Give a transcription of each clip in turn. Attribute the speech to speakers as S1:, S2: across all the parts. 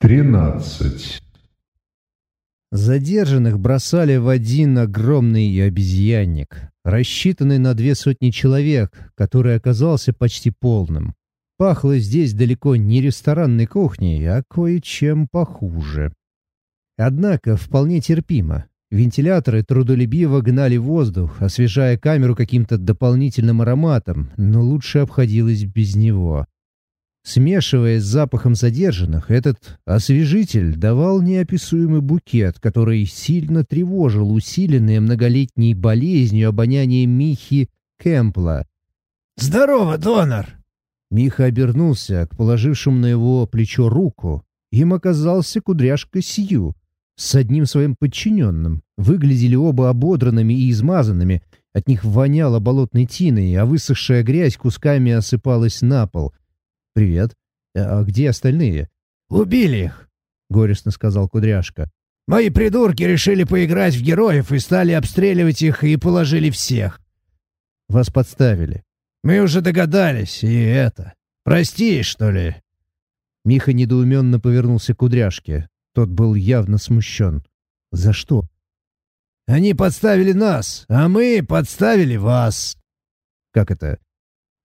S1: Тринадцать.
S2: Задержанных бросали в один огромный обезьянник, рассчитанный на две сотни человек, который оказался почти полным. Пахло здесь далеко не ресторанной кухней, а кое-чем похуже. Однако вполне терпимо. Вентиляторы трудолюбиво гнали воздух, освежая камеру каким-то дополнительным ароматом, но лучше обходилось без него. Смешиваясь с запахом задержанных, этот освежитель давал неописуемый букет, который сильно тревожил усиленное многолетней болезнью обоняние Михи Кэмпла.
S3: «Здорово, донор!»
S2: Миха обернулся к положившему на его плечо руку. Им оказался кудряшка Сью с одним своим подчиненным. Выглядели оба ободранными и измазанными. От них воняло болотной тиной, а высохшая грязь кусками осыпалась на пол. «Привет. А где остальные?»
S3: «Убили их», — горестно сказал Кудряшка. «Мои придурки решили поиграть в героев и стали обстреливать их и положили всех».
S2: «Вас подставили».
S3: «Мы уже догадались, и это... Прости, что ли?»
S2: Миха недоуменно повернулся к Кудряшке. Тот был явно смущен. «За что?»
S3: «Они подставили нас, а мы подставили вас».
S2: «Как это?»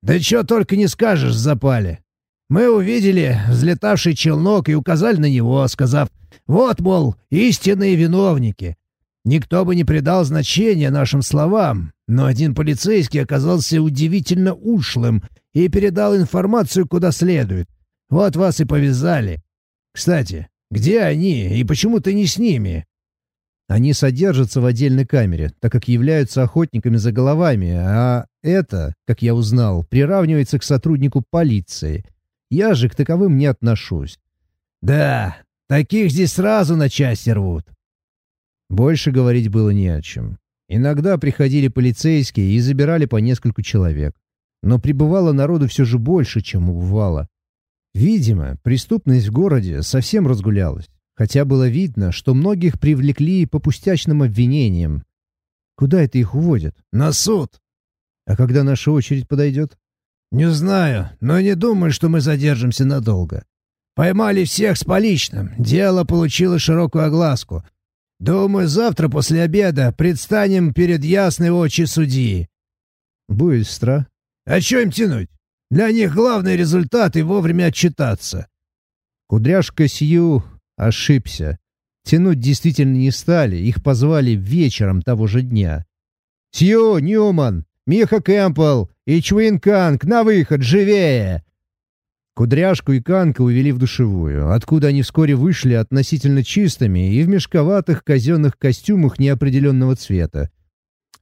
S3: «Да чё только не скажешь, запали. Мы увидели взлетавший челнок и указали на него, сказав, «Вот, мол, истинные виновники». Никто бы не придал значения нашим словам, но один полицейский оказался удивительно ушлым и передал информацию куда следует. Вот вас и повязали. Кстати, где они и почему ты не с ними?»
S2: Они содержатся в отдельной камере, так как являются охотниками за головами, а это, как я узнал, приравнивается к сотруднику полиции — я же к таковым не отношусь.
S3: Да, таких здесь сразу на части рвут.
S2: Больше говорить было не о чем. Иногда приходили полицейские и забирали по нескольку человек. Но прибывало народу все же больше, чем убывало. Видимо, преступность в городе совсем разгулялась. Хотя было видно, что многих привлекли по пустячным обвинениям. Куда это их уводят?
S3: На суд.
S2: А когда наша очередь подойдет?
S3: «Не знаю, но не думаю, что мы задержимся надолго. Поймали всех с поличным, дело получило широкую огласку. Думаю, завтра после обеда предстанем перед ясной очи судьи».
S2: «Быстро».
S3: «А что им тянуть? Для них главный результат и вовремя отчитаться».
S2: Кудряшка Сью ошибся. Тянуть действительно не стали, их позвали вечером того же дня. «Сью, Ньюман, Миха Кэмпбелл и Чуин Канг на выход, живее!» Кудряшку и Канка увели в душевую, откуда они вскоре вышли относительно чистыми и в мешковатых казенных костюмах неопределенного цвета.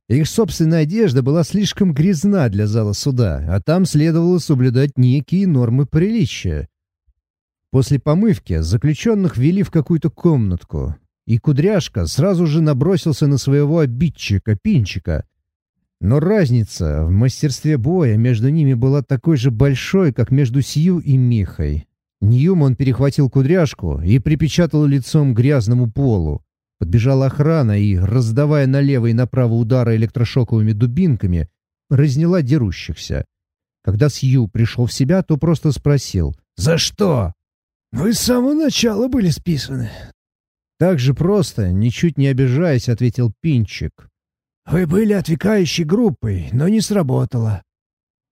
S2: Их собственная одежда была слишком грязна для зала суда, а там следовало соблюдать некие нормы приличия. После помывки заключенных ввели в какую-то комнатку, и Кудряшка сразу же набросился на своего обидчика, Пинчика, но разница в мастерстве боя между ними была такой же большой, как между Сью и Михой. Ньюман перехватил кудряшку и припечатал лицом к грязному полу. Подбежала охрана и, раздавая налево и направо удары электрошоковыми дубинками, разняла дерущихся. Когда Сью пришел в себя, то просто спросил
S3: «За что?» «Вы с самого начала были списаны».
S2: Так же просто, ничуть не обижаясь, ответил Пинчик.
S3: «Вы были отвлекающей группой, но не сработало».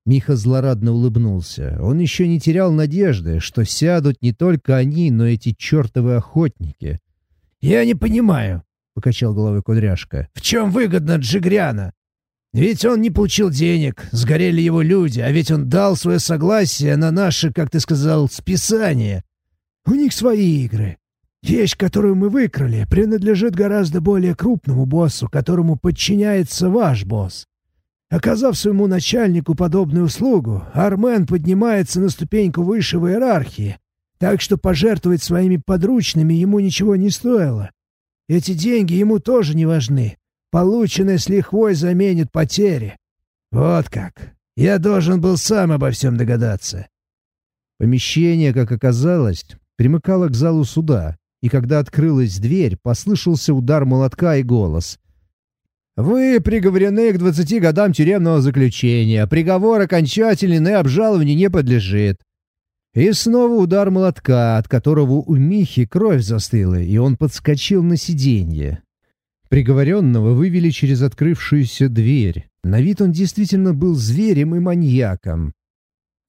S2: Миха злорадно улыбнулся. Он еще не терял надежды, что сядут не только они, но эти чертовы охотники.
S3: «Я не понимаю», — покачал головой Кудряшка. «В чем выгодно Джигряна? Ведь он не получил денег, сгорели его люди, а ведь он дал свое согласие на наше, как ты сказал, списание. У них свои игры. Вещь, которую мы выкрали, принадлежит гораздо более крупному боссу, которому подчиняется ваш босс. Оказав своему начальнику подобную услугу, Армен поднимается на ступеньку выше в иерархии, так что пожертвовать своими подручными ему ничего не стоило. Эти деньги ему тоже не важны. Полученное с лихвой заменит потери. Вот как. Я должен был сам обо всем догадаться.
S2: Помещение, как оказалось, примыкало к залу суда, и когда открылась дверь, послышался удар молотка и голос. «Вы приговорены к двадцати годам тюремного заключения. Приговор окончательный и обжалованию не подлежит». И снова удар молотка, от которого у Михи кровь застыла, и он подскочил на сиденье. Приговоренного вывели через открывшуюся дверь. На вид он действительно был зверем и маньяком.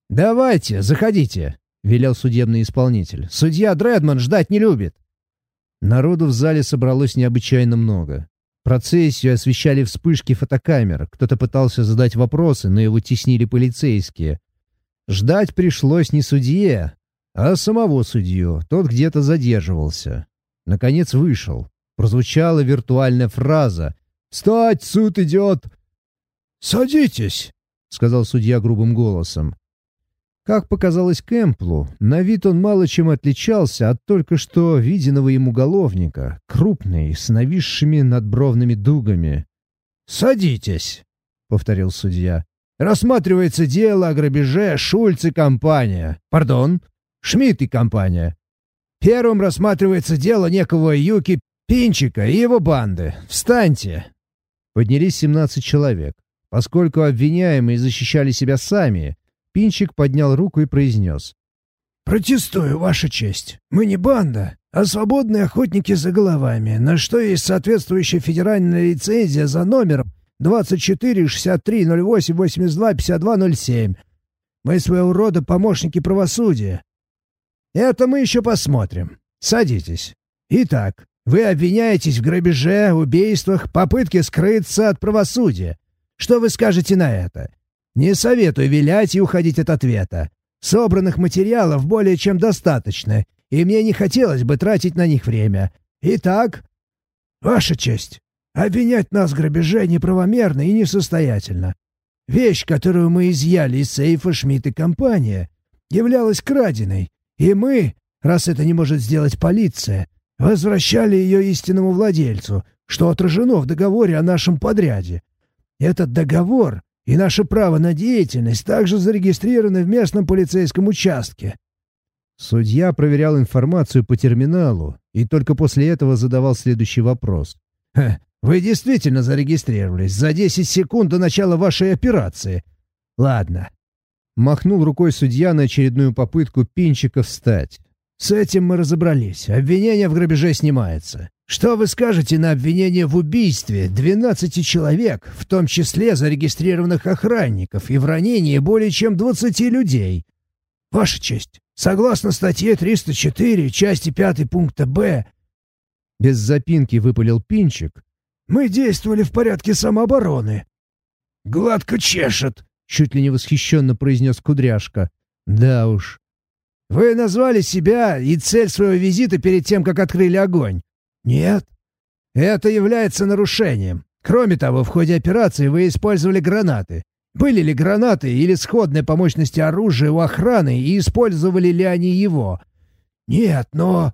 S2: «Давайте, заходите», — велел судебный исполнитель. «Судья Дредман ждать не любит». Народу в зале собралось необычайно много. Процессию освещали вспышки фотокамер. Кто-то пытался задать вопросы, но его теснили полицейские. Ждать пришлось не судье, а самого судью. Тот где-то задерживался. Наконец вышел. Прозвучала виртуальная фраза. «Встать, суд идет!»
S3: «Садитесь!» — сказал судья грубым голосом.
S2: Как показалось Кэмплу, на вид он мало чем отличался от только что виденного ему уголовника, крупный, с нависшими надбровными дугами.
S3: «Садитесь», — повторил судья. «Рассматривается дело о грабеже Шульц и компания. Пардон, Шмидт и компания. Первым рассматривается дело некого Юки Пинчика и его банды. Встаньте!»
S2: Поднялись семнадцать человек. Поскольку обвиняемые защищали себя сами, Пинчик поднял руку и произнес.
S3: «Протестую, Ваша честь. Мы не банда, а свободные охотники за головами, на что есть соответствующая федеральная лицензия за номером 24 63 08 82 52 07. Мы своего рода помощники правосудия. Это мы еще посмотрим. Садитесь. Итак, вы обвиняетесь в грабеже, убийствах, попытке скрыться от правосудия. Что вы скажете на это? Не советую вилять и уходить от ответа. Собранных материалов более чем достаточно, и мне не хотелось бы тратить на них время. Итак, Ваша честь, обвинять нас в грабеже неправомерно и несостоятельно. Вещь, которую мы изъяли из сейфа Шмидт и компания, являлась краденой, и мы, раз это не может сделать полиция, возвращали ее истинному владельцу, что отражено в договоре о нашем подряде. Этот договор и наше право на деятельность также зарегистрированы в местном полицейском участке».
S2: Судья проверял информацию по терминалу и только после этого задавал следующий вопрос.
S3: «Вы действительно зарегистрировались за 10 секунд до начала вашей операции? Ладно».
S2: Махнул рукой судья на очередную попытку Пинчика встать.
S3: «С этим мы разобрались. Обвинение в грабеже снимается. Что вы скажете на обвинение в убийстве 12 человек, в том числе зарегистрированных охранников, и в ранении более чем 20 людей? Ваша честь, согласно статье 304, части 5 пункта «Б»,
S2: без запинки выпалил Пинчик,
S3: мы действовали в порядке самообороны.
S2: «Гладко чешет», — чуть ли не восхищенно произнес Кудряшка. «Да уж».
S3: «Вы назвали себя и цель своего визита перед тем, как открыли огонь. Нет. Это является нарушением. Кроме того, в ходе операции вы использовали гранаты. Были ли гранаты или сходное по мощности оружие у охраны и использовали ли они его? Нет, но...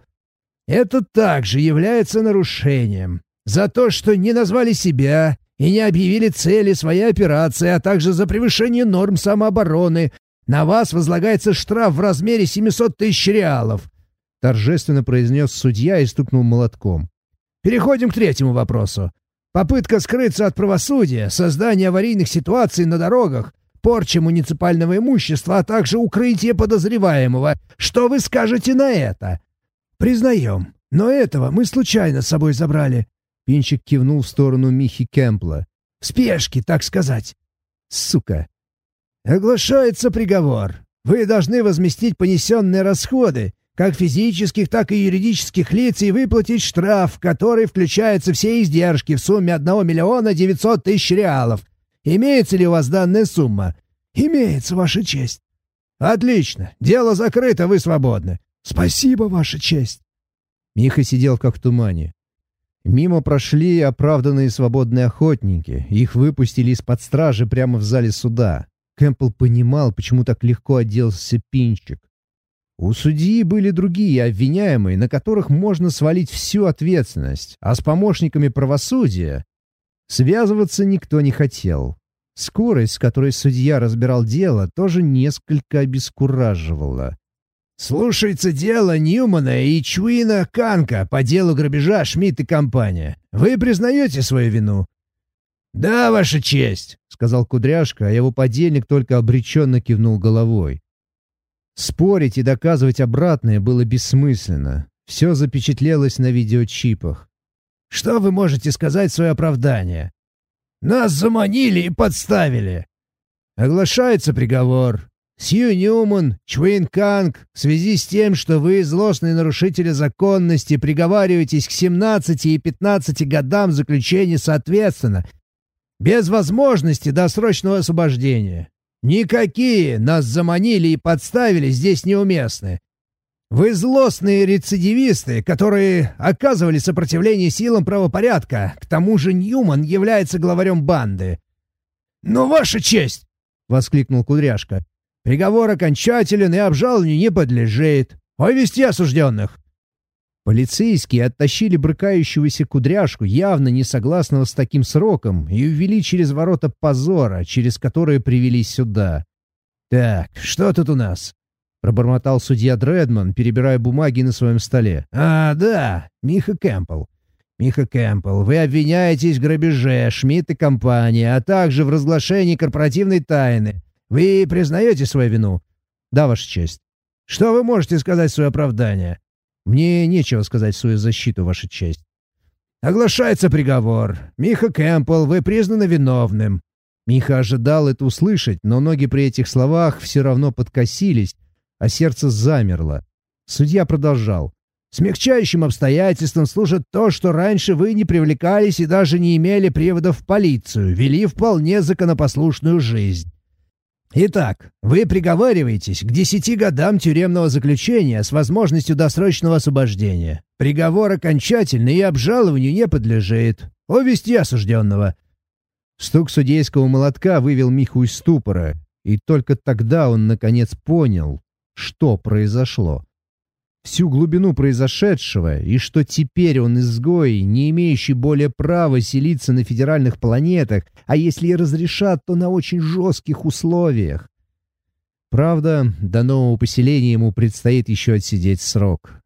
S3: Это также является нарушением. За то, что не назвали себя и не объявили цели своей операции, а также за превышение норм самообороны, на вас возлагается штраф в размере 700 тысяч реалов.
S2: — торжественно произнес судья и стукнул молотком.
S3: «Переходим к третьему вопросу. Попытка скрыться от правосудия, создание аварийных ситуаций на дорогах, порча муниципального имущества, а также укрытие подозреваемого. Что вы скажете на это?» «Признаем. Но этого мы случайно с собой забрали».
S2: Пинчик кивнул в сторону Михи Кэмпла.
S3: «В спешке, так сказать».
S2: «Сука».
S3: «Оглашается приговор. Вы должны возместить понесенные расходы, как физических, так и юридических лиц и выплатить штраф, который включаются все издержки в сумме 1 миллиона 900 тысяч реалов. Имеется ли у вас данная сумма? Имеется, Ваша честь. Отлично. Дело закрыто, вы свободны. Спасибо, Ваша честь.
S2: Миха сидел как в тумане. Мимо прошли оправданные свободные охотники. Их выпустили из-под стражи прямо в зале суда. Кэмпбелл понимал, почему так легко отделался Пинчик. У судьи были другие обвиняемые, на которых можно свалить всю ответственность, а с помощниками правосудия связываться никто не хотел. Скорость, с которой судья разбирал дело, тоже несколько обескураживала.
S3: «Слушается дело Ньюмана и Чуина Канка по делу грабежа Шмидт и компания. Вы признаете свою вину?» «Да, Ваша честь», — сказал Кудряшка, а его подельник только обреченно кивнул головой.
S2: Спорить и доказывать обратное было бессмысленно. Все запечатлелось на видеочипах.
S3: «Что вы можете сказать в свое оправдание?» «Нас заманили и подставили!» «Оглашается приговор. Сью Ньюман, Чуин Канг, в связи с тем, что вы, злостные нарушители законности, приговариваетесь к 17 и 15 годам заключения соответственно, без возможности досрочного освобождения. Никакие нас заманили и подставили здесь неуместны. Вы злостные рецидивисты, которые оказывали сопротивление силам правопорядка. К тому же Ньюман является главарем банды. «Но ваша честь!» — воскликнул Кудряшка. «Приговор окончателен и обжалованию не подлежит. Повести осужденных!»
S2: Полицейские оттащили брыкающегося кудряшку, явно не согласного с таким сроком, и увели через ворота позора, через которые привели сюда.
S3: «Так, что тут у нас?»
S2: — пробормотал судья Дредман, перебирая бумаги на своем столе.
S3: «А, да, Миха Кэмпбелл. Миха Кэмпбелл, вы обвиняетесь в грабеже Шмидт и компания, а также в разглашении корпоративной тайны. Вы признаете свою вину?»
S2: «Да, Ваша честь».
S3: «Что вы можете сказать в свое оправдание?»
S2: Мне нечего сказать в свою защиту, Ваша честь.
S3: Оглашается приговор. Миха Кэмпбелл, вы признаны виновным.
S2: Миха ожидал это услышать, но ноги при этих словах все равно подкосились, а сердце замерло. Судья продолжал.
S3: Смягчающим обстоятельством служит то, что раньше вы не привлекались и даже не имели приводов в полицию, вели вполне законопослушную жизнь. Итак, вы приговариваетесь к десяти годам тюремного заключения с возможностью досрочного освобождения. Приговор окончательный и обжалованию не подлежит. Увести осужденного.
S2: Стук судейского молотка вывел Миху из ступора, и только тогда он, наконец, понял, что произошло всю глубину произошедшего, и что теперь он изгой, не имеющий более права селиться на федеральных планетах, а если и разрешат, то на очень жестких условиях. Правда, до нового поселения ему предстоит еще отсидеть срок.